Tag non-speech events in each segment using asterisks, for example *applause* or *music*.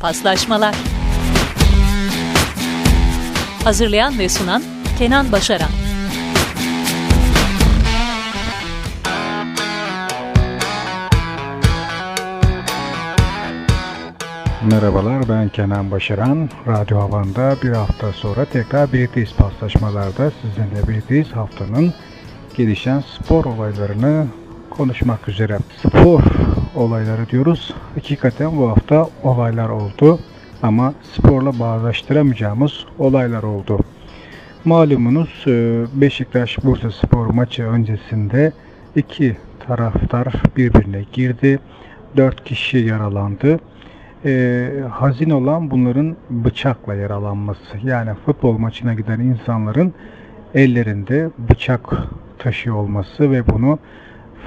Paslaşmalar Hazırlayan ve sunan Kenan Başaran Merhabalar ben Kenan Başaran. Radyo Havan'da bir hafta sonra tekrar birlikteyiz paslaşmalarda. Sizinle birlikteyiz haftanın gelişen spor olaylarını konuşmak üzere. Spor olayları diyoruz. Hakikaten bu hafta olaylar oldu ama sporla bağdaştıramayacağımız olaylar oldu. Malumunuz e, Beşiktaş Bursa Spor maçı öncesinde iki taraftar birbirine girdi. Dört kişi yaralandı. Ee, hazin olan bunların bıçakla yaralanması. Yani futbol maçına giden insanların ellerinde bıçak taşıyor olması ve bunu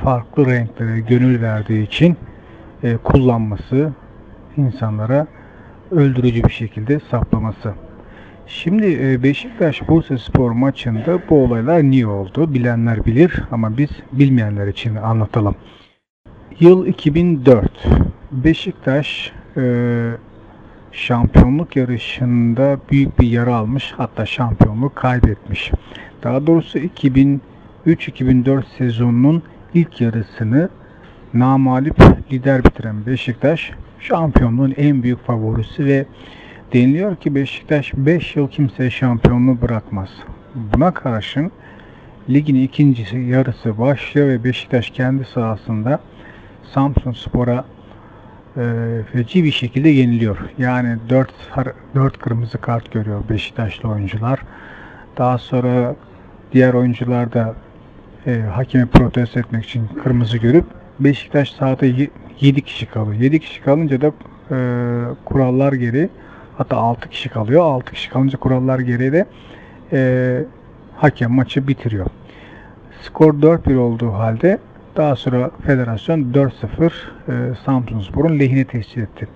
farklı renklere gönül verdiği için e, kullanması, insanlara öldürücü bir şekilde saplaması. Şimdi e, Beşiktaş Bursa Spor maçında bu olaylar niye oldu? Bilenler bilir ama biz bilmeyenler için anlatalım. Yıl 2004. Beşiktaş e, şampiyonluk yarışında büyük bir yara almış hatta şampiyonluğu kaybetmiş. Daha doğrusu 2003-2004 sezonunun ilk yarısını namalip lider bitiren Beşiktaş şampiyonluğun en büyük favorisi ve deniliyor ki Beşiktaş 5 yıl kimseye şampiyonluğu bırakmaz. Buna karşın ligin ikincisi yarısı başlıyor ve Beşiktaş kendi sahasında Samsun Spor'a e, feci bir şekilde yeniliyor. Yani 4, 4 kırmızı kart görüyor Beşiktaşlı oyuncular. Daha sonra diğer oyuncular da e, hakemi protesto etmek için kırmızı görüp Beşiktaş sahada 7 kişi kalıyor. 7 kişi kalınca da e, kurallar geri hatta 6 kişi kalıyor. 6 kişi kalınca kurallar geri de e, hakem maçı bitiriyor. Skor 4-1 olduğu halde daha sonra federasyon 4-0 e, Samsunspor'un lehine tescil etti.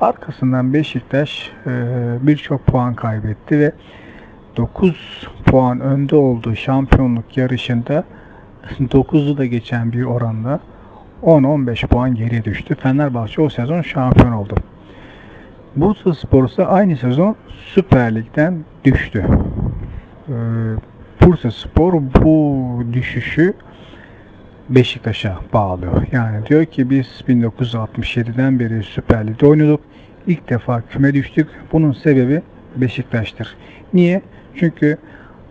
Arkasından Beşiktaş e, birçok puan kaybetti ve 9 puan önde olduğu şampiyonluk yarışında 9'u da geçen bir oranda 10-15 puan geriye düştü. Fenerbahçe o sezon şampiyon oldu. Bursa Spor ise aynı sezon Süper Lig'den düştü. Ee, Bursa Spor bu düşüşü Beşiktaş'a bağlıyor. Yani diyor ki biz 1967'den beri Süper Lig'de oynadık. İlk defa küme düştük. Bunun sebebi Beşiktaş'tır. Niye? Çünkü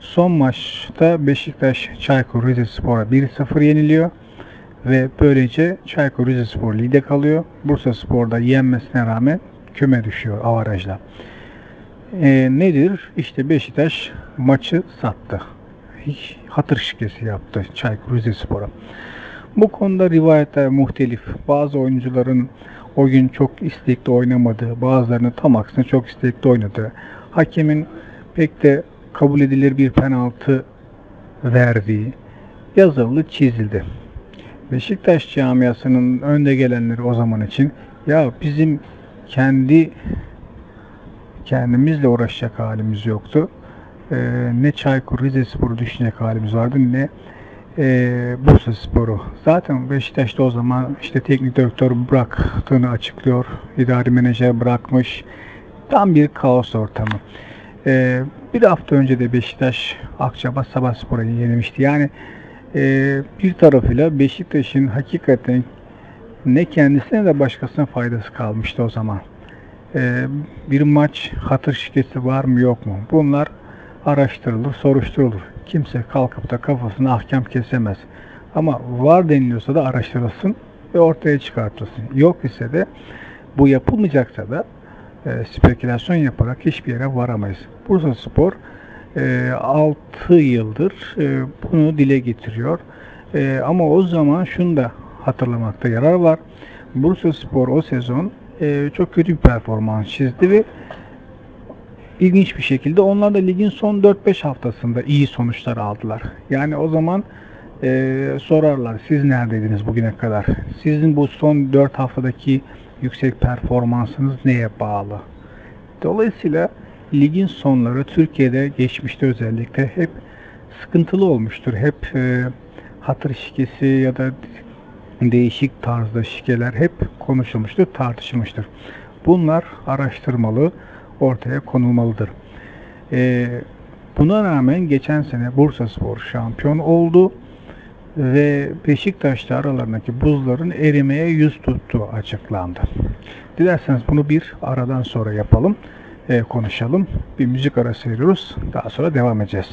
son maçta Beşiktaş Çaykur Rizespor'a 1-0 yeniliyor ve böylece Çaykur Rizespor ligde kalıyor. Bursa Spor'da yenmesine rağmen küme düşüyor avarajla. E, nedir? İşte Beşiktaş maçı sattı. Hiç hatır şikesi yaptı Çaykur Rizespor'a. Bu konuda rivayetler muhtelif. Bazı oyuncuların o gün çok istekli oynamadı. Bazılarının tam aksine çok istekli oynadı. Hakemin pek de kabul edilir bir penaltı verdiği yazıldı, çizildi. Beşiktaş camiasının önde gelenleri o zaman için ya bizim kendi kendimizle uğraşacak halimiz yoktu. Ee, ne Çaykur Rizespor'u düşünecek halimiz vardı ne e, Bursa Sporu. Zaten Beşiktaş'ta o zaman işte teknik direktör bıraktığını açıklıyor. İdari menajer bırakmış. Tam bir kaos ortamı. Ee, bir hafta önce de Beşiktaş Akçabat Sabah Spor'a yenilmişti. Yani e, bir tarafıyla Beşiktaş'ın hakikaten ne kendisine de başkasına faydası kalmıştı o zaman. E, bir maç hatır şikesi var mı yok mu? Bunlar araştırılır, soruşturulur. Kimse kalkıp da kafasına ahkam kesemez. Ama var deniliyorsa da araştırılsın ve ortaya çıkartılsın. Yok ise de bu yapılmayacaksa da e, spekülasyon yaparak hiçbir yere varamayız. Bursa Spor e, 6 yıldır e, bunu dile getiriyor. E, ama o zaman şunu da hatırlamakta yarar var. Bursa Spor o sezon e, çok kötü bir performans çizdi ve ilginç bir şekilde onlar da ligin son 4-5 haftasında iyi sonuçlar aldılar. Yani o zaman e, sorarlar siz neredeydiniz bugüne kadar? Sizin bu son 4 haftadaki yüksek performansınız neye bağlı? Dolayısıyla ligin sonları Türkiye'de geçmişte özellikle hep sıkıntılı olmuştur. Hep e, hatır şikesi ya da değişik tarzda şikeler hep konuşulmuştur, tartışılmıştır. Bunlar araştırmalı, ortaya konulmalıdır. E, buna rağmen geçen sene Bursa Spor şampiyon oldu ve Beşiktaş'ta aralarındaki buzların erimeye yüz tuttuğu açıklandı. Dilerseniz bunu bir aradan sonra yapalım, e, konuşalım. Bir müzik arası veriyoruz, daha sonra devam edeceğiz.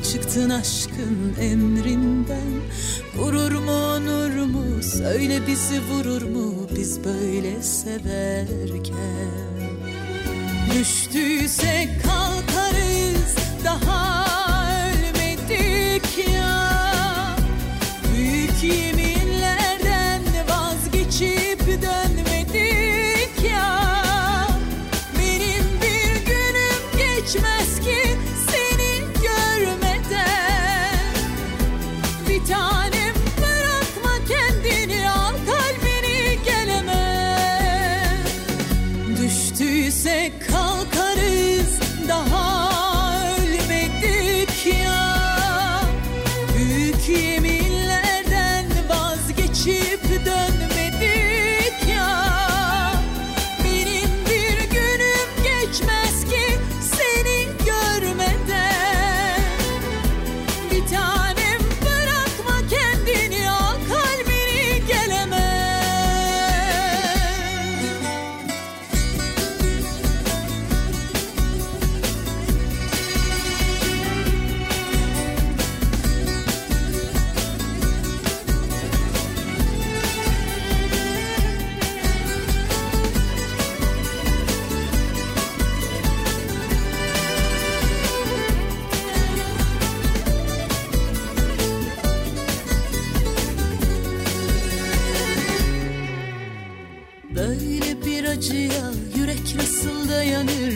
Çıktın aşkın emrinden? Gurur mu onur mu? Söyle bizi vurur mu biz böyle severken anytime.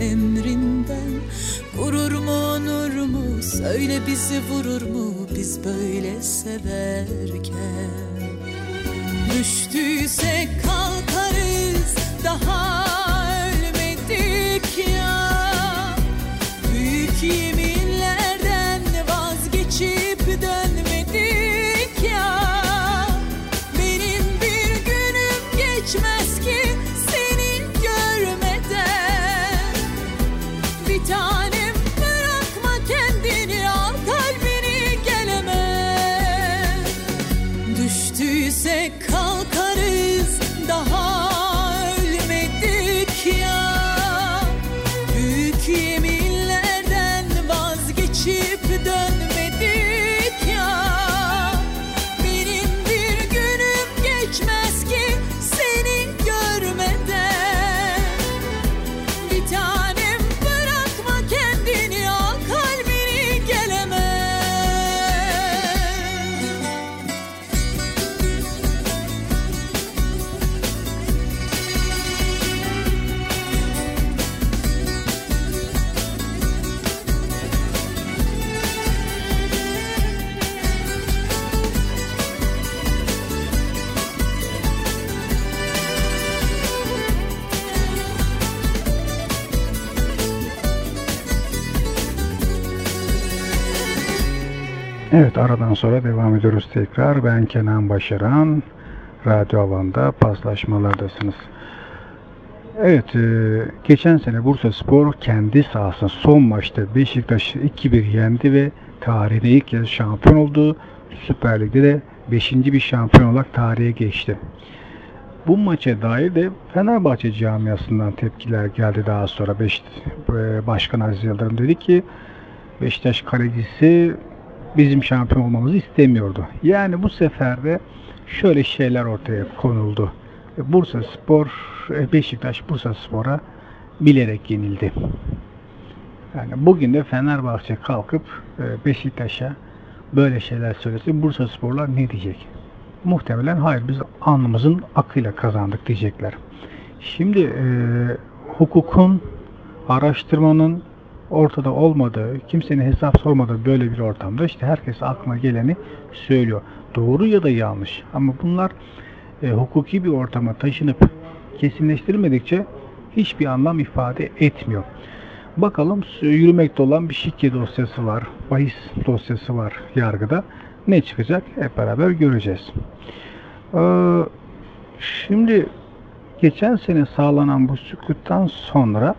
emrinden Gurur mu onur mu? Söyle bizi vurur mu biz böyle severken Evet aradan sonra devam ediyoruz tekrar. Ben Kenan Başaran. Radyo Havan'da paslaşmalardasınız. Evet, e, geçen sene Bursa Spor kendi sahasında son maçta Beşiktaş'ı 2-1 yendi ve tarihte ilk kez şampiyon oldu. Süper Lig'de de 5. bir şampiyon olarak tarihe geçti. Bu maça dair de Fenerbahçe camiasından tepkiler geldi daha sonra. Beş, e, Başkan Aziz Yıldırım dedi ki Beşiktaş kalecisi bizim şampiyon olmamızı istemiyordu. Yani bu sefer de şöyle şeyler ortaya konuldu. Bursa Spor, e, Beşiktaş Bursa Spor'a bilerek yenildi. Yani bugün de Fenerbahçe kalkıp e, Beşiktaş'a böyle şeyler söylese Bursa Sporlar ne diyecek? Muhtemelen hayır biz alnımızın akıyla kazandık diyecekler. Şimdi e, hukukun, araştırmanın ortada olmadığı, kimsenin hesap sormadığı böyle bir ortamda işte herkes aklına geleni söylüyor. Doğru ya da yanlış. Ama bunlar e, hukuki bir ortama taşınıp kesinleştirilmedikçe hiçbir anlam ifade etmiyor. Bakalım yürümekte olan bir şike dosyası var, bahis dosyası var yargıda. Ne çıkacak hep beraber göreceğiz. Ee, şimdi geçen sene sağlanan bu sükuttan sonra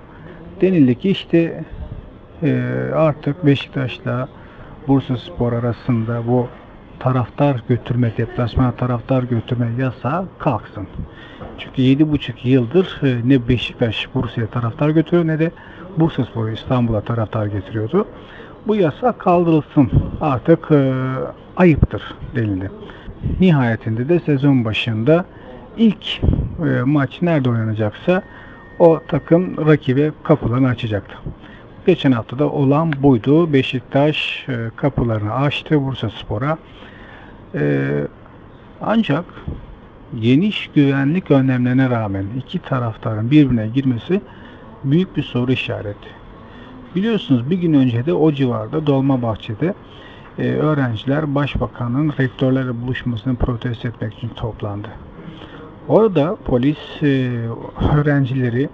denildi ki işte artık Beşiktaş'la Bursa Spor arasında bu taraftar götürme, deplasmana taraftar götürme yasağı kalksın. Çünkü 7,5 yıldır e, ne Beşiktaş Bursa'ya taraftar götürüyor ne de Bursa Spor İstanbul'a taraftar getiriyordu. Bu yasak kaldırılsın. Artık e, ayıptır denildi. Nihayetinde de sezon başında ilk e, maç nerede oynanacaksa o takım rakibe kapılarını açacaktı. Geçen hafta da olan buydu. Beşiktaş e, kapılarını açtı Bursa Spor'a. E, ancak geniş güvenlik önlemlerine rağmen iki taraftarın birbirine girmesi büyük bir soru işareti. Biliyorsunuz bir gün önce de o civarda Dolmabahçe'de e, öğrenciler başbakanın rektörlerle buluşmasını protesto etmek için toplandı. Orada polis öğrencileri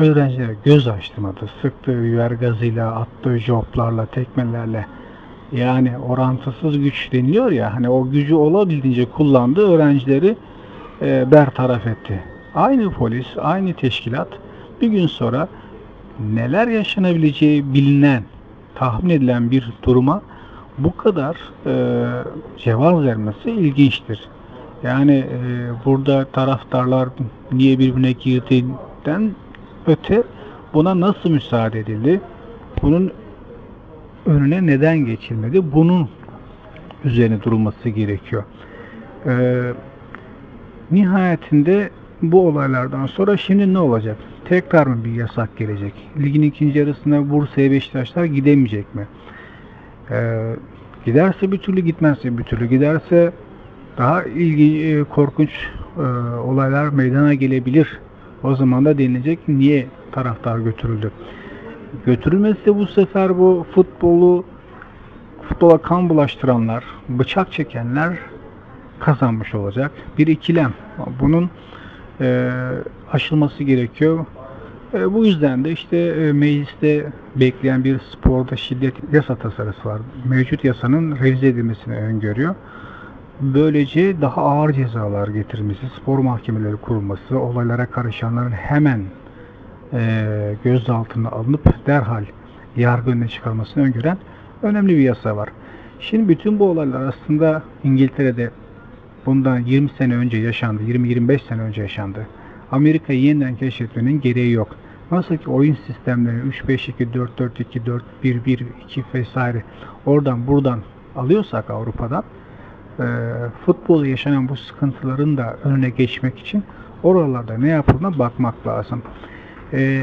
öğrencilere göz açtırmadı. Sıktığı biber gazıyla, attığı joplarla, tekmelerle yani orantısız güç deniliyor ya hani o gücü olabildiğince kullandı öğrencileri e, bertaraf etti. Aynı polis, aynı teşkilat bir gün sonra neler yaşanabileceği bilinen, tahmin edilen bir duruma bu kadar e, cevaz vermesi ilginçtir. Yani e, burada taraftarlar niye birbirine girdiğinden öte buna nasıl müsaade edildi? Bunun önüne neden geçilmedi? Bunun üzerine durulması gerekiyor. Ee, nihayetinde bu olaylardan sonra şimdi ne olacak? Tekrar mı bir yasak gelecek? Ligin ikinci yarısında Bursa'ya Beşiktaşlar gidemeyecek mi? Ee, giderse bir türlü gitmezse bir türlü giderse daha ilgi e, korkunç e, olaylar meydana gelebilir. O zaman da denilecek niye taraftar götürüldü? Götürülmesi bu sefer bu futbolu futbola kan bulaştıranlar, bıçak çekenler kazanmış olacak. Bir ikilem. Bunun e, aşılması gerekiyor. E, bu yüzden de işte e, mecliste bekleyen bir sporda şiddet yasa tasarısı var. Mevcut yasanın revize edilmesini öngörüyor. Böylece daha ağır cezalar getirilmesi, spor mahkemeleri kurulması, olaylara karışanların hemen e, gözaltına alınıp derhal yargı önüne çıkarmasını öngören önemli bir yasa var. Şimdi bütün bu olaylar aslında İngiltere'de bundan 20 sene önce yaşandı, 20-25 sene önce yaşandı. Amerika'yı yeniden keşfetmenin gereği yok. Nasıl ki oyun sistemleri 3-5-2, 4-4-2, 4-1-1-2 vesaire oradan buradan alıyorsak Avrupa'dan e, futbol yaşanan bu sıkıntıların da önüne geçmek için oralarda ne yapıldığına bakmak lazım. E,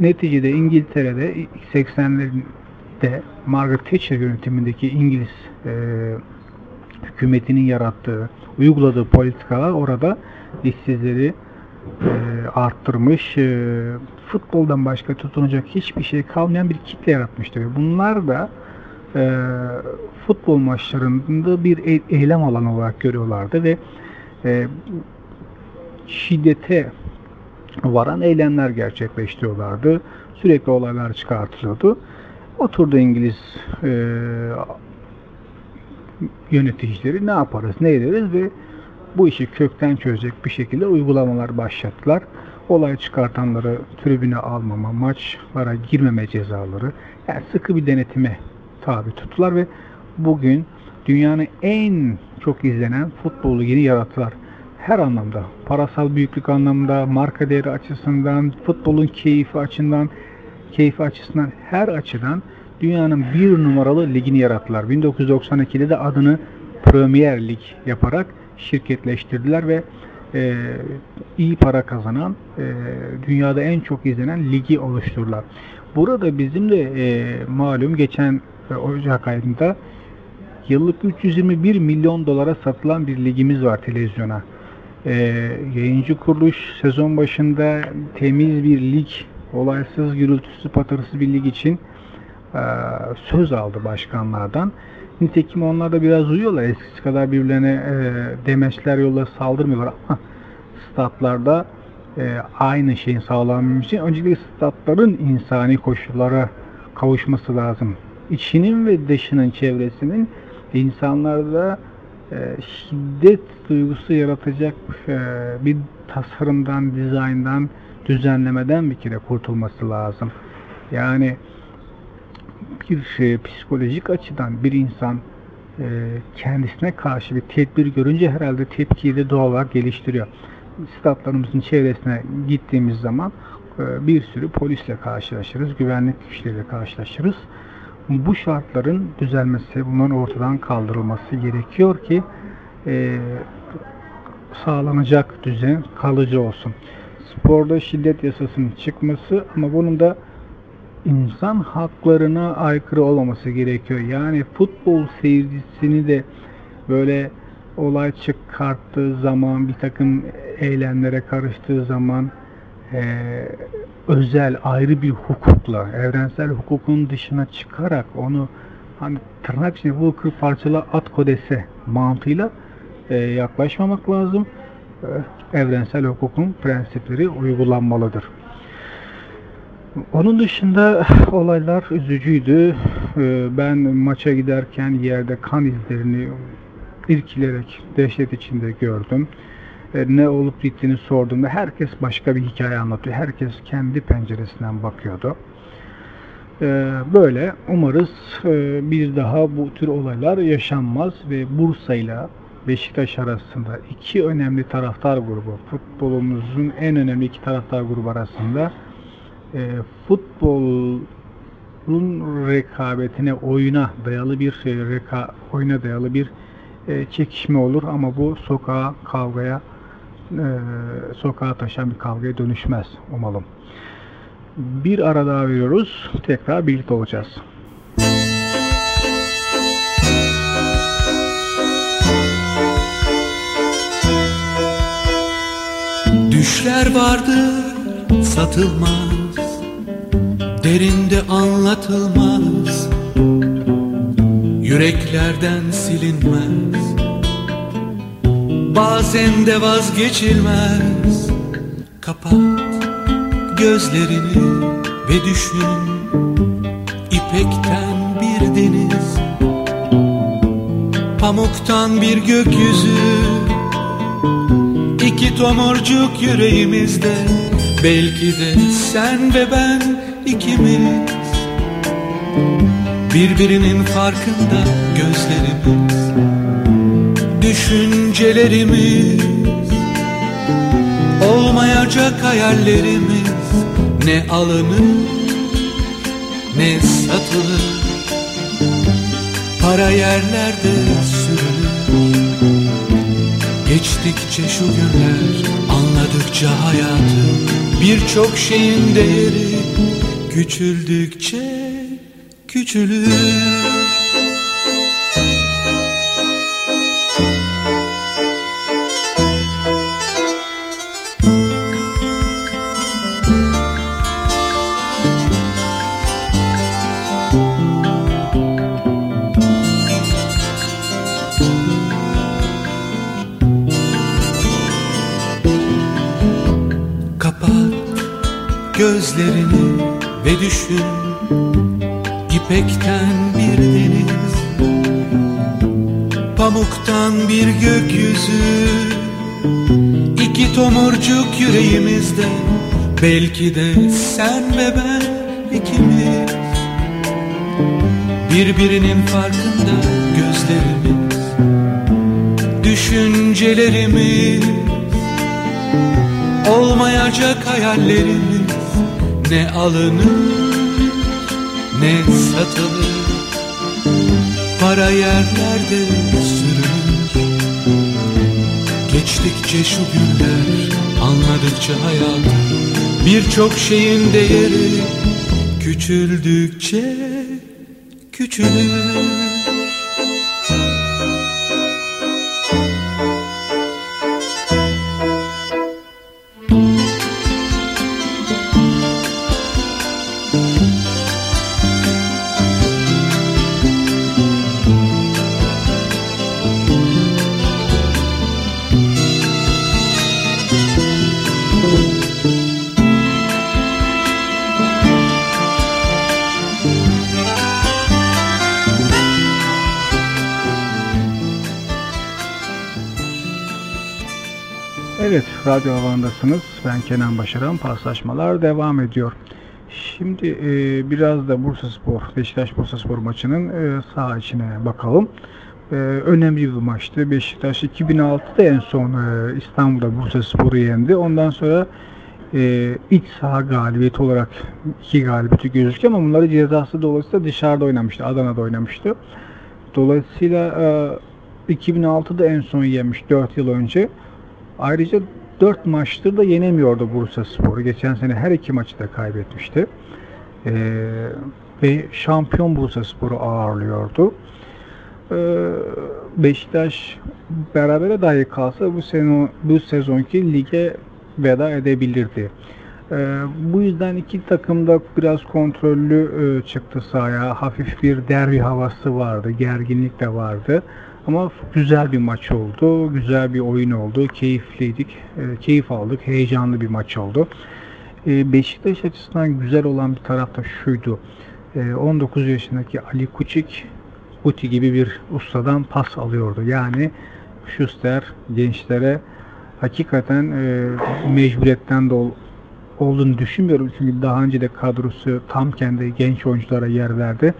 neticede İngiltere'de 80'lerinde Margaret Thatcher yönetimindeki İngiliz e, hükümetinin yarattığı, uyguladığı politikalar orada işsizleri e, arttırmış, e, futboldan başka tutunacak hiçbir şey kalmayan bir kitle yaratmıştır. Bunlar da e, futbol maçlarında bir e, eylem alanı olarak görüyorlardı ve e, şiddete varan eylemler gerçekleştiriyorlardı. Sürekli olaylar çıkartılıyordu. Oturdu İngiliz e, yöneticileri ne yaparız, ne ederiz ve bu işi kökten çözecek bir şekilde uygulamalar başlattılar. Olay çıkartanları tribüne almama, maçlara girmeme cezaları, yani sıkı bir denetime tabi tuttular ve bugün dünyanın en çok izlenen futbolu yeni yarattılar. Her anlamda, parasal büyüklük anlamında, marka değeri açısından, futbolun keyfi açısından, keyfi açısından her açıdan dünyanın bir numaralı ligini yarattılar. 1992'de de adını Premier Lig yaparak şirketleştirdiler ve e, iyi para kazanan, e, dünyada en çok izlenen ligi oluşturdular. Burada bizim de e, malum geçen Ocak ayında yıllık 321 milyon dolara satılan bir ligimiz var televizyona. E, yayıncı kuruluş sezon başında temiz bir lig, olaysız, gürültüsü, patırsız bir lig için e, söz aldı başkanlardan. Nitekim onlar da biraz uyuyorlar. Eskisi kadar birbirlerine e, demeçler yolla saldırmıyorlar ama *laughs* statlarda e, aynı şeyin sağlanması için öncelikle statların insani koşullara kavuşması lazım. İçinin ve dışının çevresinin insanlarda e, şiddet duygusu yaratacak e, bir tasarımdan, dizayndan, düzenlemeden bir kere kurtulması lazım. Yani bir şey, psikolojik açıdan bir insan e, kendisine karşı bir tedbir görünce herhalde tepkiyi de doğal olarak geliştiriyor. Statlarımızın çevresine gittiğimiz zaman e, bir sürü polisle karşılaşırız, güvenlik güçleriyle karşılaşırız. Bu şartların düzelmesi, bunların ortadan kaldırılması gerekiyor ki e, sağlanacak düzen kalıcı olsun. Sporda şiddet yasasının çıkması ama bunun da insan haklarına aykırı olmaması gerekiyor. Yani futbol seyircisini de böyle olay çıkarttığı zaman, bir takım eylemlere karıştığı zaman e, özel, ayrı bir hukukla, evrensel hukukun dışına çıkarak onu hani tırnak içinde Walker parçala at kodese mantığıyla e, yaklaşmamak lazım. E, evrensel hukukun prensipleri uygulanmalıdır. Onun dışında olaylar üzücüydü. Ee, ben maça giderken yerde kan izlerini irkilerek dehşet içinde gördüm. Ee, ne olup bittiğini sorduğumda herkes başka bir hikaye anlatıyor. Herkes kendi penceresinden bakıyordu. Ee, böyle umarız e, bir daha bu tür olaylar yaşanmaz ve Bursa ile Beşiktaş arasında iki önemli taraftar grubu, futbolumuzun en önemli iki taraftar grubu arasında e, futbolun rekabetine, oyuna dayalı bir reka, oyuna dayalı bir e, çekişme olur ama bu sokağa kavgaya e, sokağa taşan bir kavgaya dönüşmez umalım. Bir ara daha veriyoruz. Tekrar birlikte olacağız. Düşler vardır satılmaz derinde anlatılmaz Yüreklerden silinmez Bazen de vazgeçilmez. Kapat gözlerini ve düşün. İpekten bir deniz. Pamuktan bir gökyüzü. İki tomurcuk yüreğimizde. Belki de sen ve ben ikimiz. Birbirinin farkında gözlerimiz Düşüncelerimiz Olmayacak hayallerimiz Ne alınır ne satılır? Para yerlerde sürünür Geçtikçe şu günler anladıkça hayatı Birçok şeyin değeri küçüldükçe küçülür gözlerini ve düşün İpekten bir deniz Pamuktan bir gökyüzü. İki tomurcuk yüreğimizde Belki de sen ve ben ikimiz. Birbirinin farkında gözlerimiz Düşüncelerimiz. Olmayacak hayallerimiz Ne alınır ne satılır. Para yerlerde sürünür Geçtikçe şu günler Anladıkça hayatı Birçok şeyin değeri Küçüldükçe küçülür radyo havandasınız. Ben Kenan Başaran. Paslaşmalar devam ediyor. Şimdi e, biraz da Bursa Spor, Beşiktaş Bursa Spor maçının e, saha içine bakalım. E, önemli bir maçtı. Beşiktaş 2006'da en son e, İstanbul'da Bursa Spor'u yendi. Ondan sonra e, iç saha galibiyeti olarak iki galibiyeti gözüküyor ama bunları cezası dolayısıyla dışarıda oynamıştı. Adana'da oynamıştı. Dolayısıyla e, 2006'da en son yemiş 4 yıl önce. Ayrıca 4 maçtır da yenemiyordu Bursa Spor. Geçen sene her iki maçı da kaybetmişti. Ee, ve şampiyon Bursa Spor'u ağırlıyordu. Ee, Beşiktaş berabere dahi kalsa bu sezon bu sezonki lige veda edebilirdi. Ee, bu yüzden iki takım da biraz kontrollü e, çıktı sahaya. Hafif bir derbi havası vardı, gerginlik de vardı. Ama güzel bir maç oldu, güzel bir oyun oldu, keyifliydik, e, keyif aldık, heyecanlı bir maç oldu. E, Beşiktaş açısından güzel olan bir taraf da şuydu. E, 19 yaşındaki Ali Kuçik, Uti gibi bir ustadan pas alıyordu. Yani Schuster gençlere hakikaten e, mecburiyetten de ol, olduğunu düşünmüyorum. Çünkü daha önce de kadrosu tam kendi genç oyunculara yer verdi.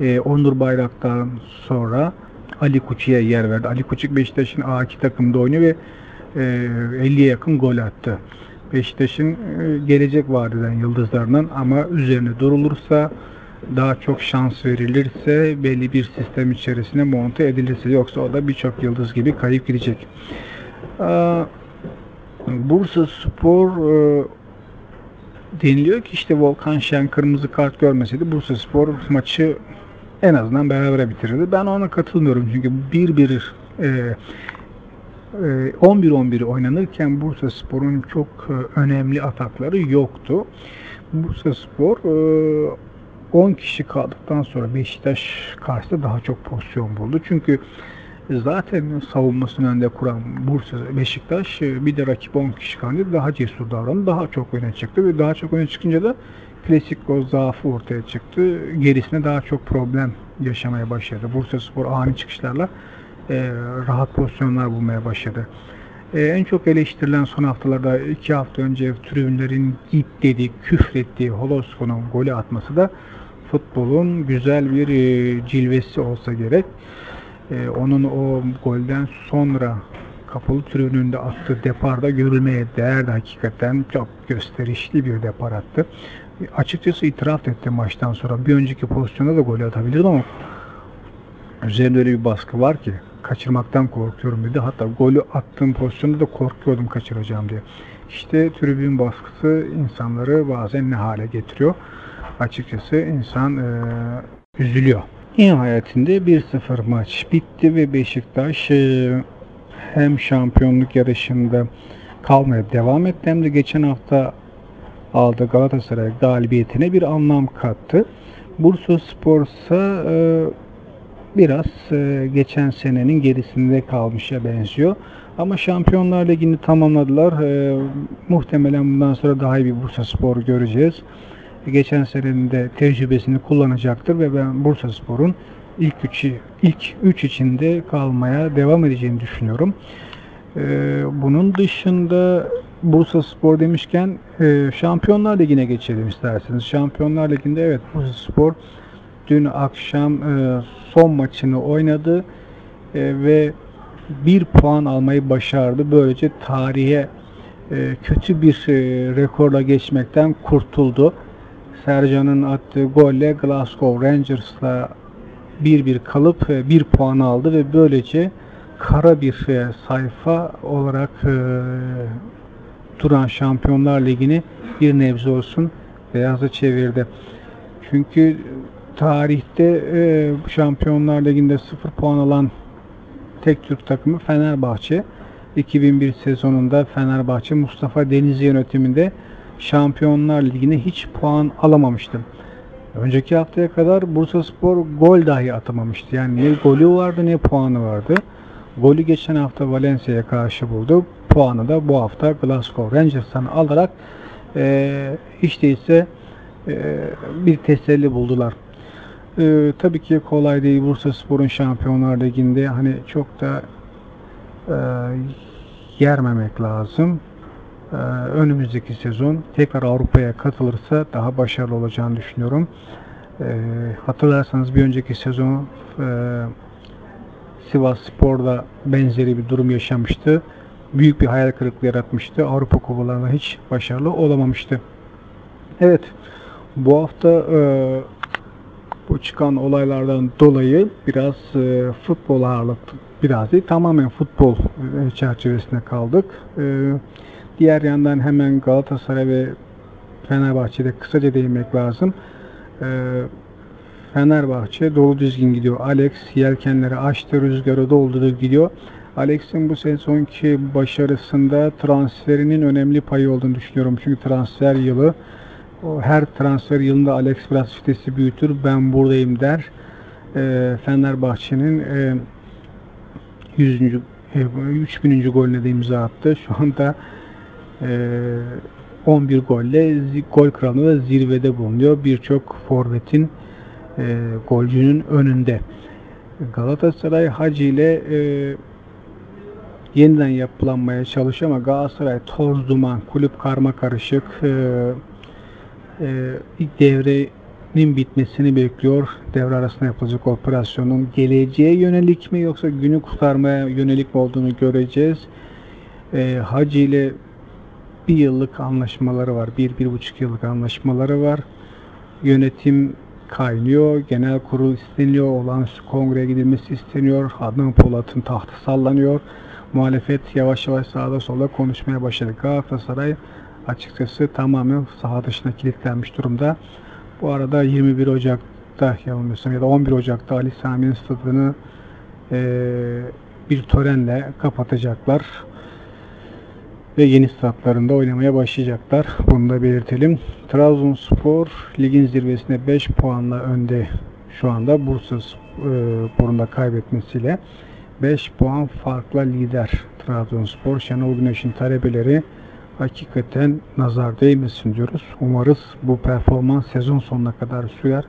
E, Onur Bayrak'tan sonra Ali Kuçi'ye yer verdi. Ali Kuçik Beşiktaş'ın A2 takımda oynuyor ve e, 50'ye yakın gol attı. Beşiktaş'ın e, gelecek vadeden yıldızlarından ama üzerine durulursa daha çok şans verilirse belli bir sistem içerisine monte edilirse yoksa o da birçok yıldız gibi kayıp gidecek. Bursa Spor e, deniliyor ki işte Volkan Şen kırmızı kart görmeseydi Bursa Spor maçı en azından beraber bitirirdi. Ben ona katılmıyorum çünkü 1-1 e, 11-11 oynanırken Bursa Spor'un çok e, önemli atakları yoktu. Bursa Spor 10 e, kişi kaldıktan sonra Beşiktaş karşısında daha çok pozisyon buldu. Çünkü zaten savunmasını önde kuran Bursa Beşiktaş e, bir de rakip 10 kişi kalınca daha cesur davrandı. Daha çok öne çıktı ve daha çok öne çıkınca da klasik o zaafı ortaya çıktı. Gerisine daha çok problem yaşamaya başladı. Bursa Spor ani çıkışlarla e, rahat pozisyonlar bulmaya başladı. E, en çok eleştirilen son haftalarda iki hafta önce tribünlerin git dedi, küfrettiği Holosko'nun golü atması da futbolun güzel bir e, cilvesi olsa gerek. E, onun o golden sonra kapalı tribününde attığı deparda görülmeye değerdi hakikaten. Çok gösterişli bir depar attı açıkçası itiraf etti maçtan sonra. Bir önceki pozisyonda da gol atabilirdim ama üzerinde öyle bir baskı var ki kaçırmaktan korkuyorum dedi. Hatta golü attığım pozisyonda da korkuyordum kaçıracağım diye. İşte tribün baskısı insanları bazen ne hale getiriyor. Açıkçası insan e, üzülüyor. Nihayetinde 1-0 maç bitti ve Beşiktaş e, hem şampiyonluk yarışında kalmaya devam etti hem de geçen hafta aldı Galatasaray galibiyetine bir anlam kattı. Bursa Spor ise biraz e, geçen senenin gerisinde kalmışa benziyor. Ama Şampiyonlar Ligi'ni tamamladılar. E, muhtemelen bundan sonra daha iyi bir Bursa Spor göreceğiz. Geçen senenin de tecrübesini kullanacaktır ve ben Bursa Spor'un ilk üçü ilk üç içinde kalmaya devam edeceğini düşünüyorum. Ee, bunun dışında Bursa Spor demişken e, Şampiyonlar Ligi'ne geçelim isterseniz. Şampiyonlar Ligi'nde evet Bursa Spor dün akşam e, son maçını oynadı e, ve bir puan almayı başardı. Böylece tarihe e, kötü bir e, rekorla geçmekten kurtuldu. Sercan'ın attığı golle Glasgow Rangers'la 1-1 kalıp e, bir puan aldı ve böylece kara bir e, sayfa olarak e, duran Şampiyonlar Ligi'ni bir nebze olsun beyaza çevirdi. Çünkü tarihte e, Şampiyonlar Ligi'nde 0 puan alan tek Türk takımı Fenerbahçe. 2001 sezonunda Fenerbahçe Mustafa Denizli yönetiminde Şampiyonlar Ligi'ne hiç puan alamamıştı. Önceki haftaya kadar Bursa Spor gol dahi atamamıştı. Yani ne golü vardı ne puanı vardı. Golü geçen hafta Valencia'ya karşı buldu. Puanı da bu hafta Glasgow Rangers'tan alarak e, hiç değilse e, bir teselli buldular. E, tabii ki kolay değil Bursa Spor'un Şampiyonlar Ligi'nde hani çok da e, yermemek lazım. E, önümüzdeki sezon tekrar Avrupa'ya katılırsa daha başarılı olacağını düşünüyorum. E, hatırlarsanız bir önceki sezon e, Sivas Spor'da benzeri bir durum yaşamıştı. Büyük bir hayal kırıklığı yaratmıştı. Avrupa kupalarında hiç başarılı olamamıştı. Evet, bu hafta e, bu çıkan olaylardan dolayı biraz e, futbol ağırlıklı, biraz değil tamamen futbol e, çerçevesinde kaldık. E, diğer yandan hemen Galatasaray ve Fenerbahçe'de kısaca değinmek lazım. E, Fenerbahçe dolu düzgün gidiyor. Alex yelkenleri açtı, rüzgarı doldurdu gidiyor. Alex'in bu sezonki başarısında transferinin önemli payı olduğunu düşünüyorum. Çünkü transfer yılı her transfer yılında Alex biraz fitesi büyütür. Ben buradayım der. E, Fenerbahçe'nin e, 100. E, 3000. golüne de imza attı. Şu anda e, 11 golle gol kralında da zirvede bulunuyor. Birçok forvetin e, golcünün önünde. Galatasaray Hacı ile e, yeniden yapılanmaya çalışıyor ama Galatasaray toz duman, kulüp karma karışık e, e, ilk devrenin bitmesini bekliyor. Devre arasında yapılacak operasyonun geleceğe yönelik mi yoksa günü kurtarmaya yönelik mi olduğunu göreceğiz. E, Hacı ile bir yıllık anlaşmaları var. Bir, bir buçuk yıllık anlaşmaları var. Yönetim kaynıyor. Genel kurul isteniyor. Olağanüstü kongreye gidilmesi isteniyor. Adnan Polat'ın tahtı sallanıyor. Muhalefet yavaş yavaş sağda solda konuşmaya başladı. Galatasaray açıkçası tamamen saha dışına kilitlenmiş durumda. Bu arada 21 Ocak'ta yanılmıyorsam ya da 11 Ocak'ta Ali Sami'nin stadını e, bir törenle kapatacaklar ve yeni statlarında oynamaya başlayacaklar. Bunu da belirtelim. Trabzonspor ligin zirvesinde 5 puanla önde şu anda Bursa Spor'un da kaybetmesiyle 5 puan farkla lider Trabzonspor. Şenol Güneş'in talebeleri hakikaten nazar değmesin diyoruz. Umarız bu performans sezon sonuna kadar sürer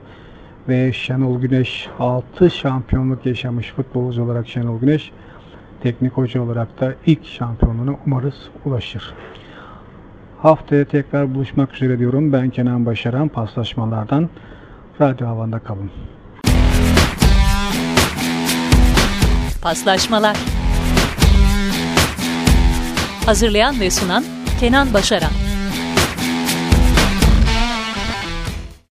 ve Şenol Güneş 6 şampiyonluk yaşamış futbolcu olarak Şenol Güneş teknik hoca olarak da ilk şampiyonluğuna umarız ulaşır. Haftaya tekrar buluşmak üzere diyorum. Ben Kenan Başaran paslaşmalardan Radyo Havan'da kalın. Paslaşmalar Hazırlayan ve sunan Kenan Başaran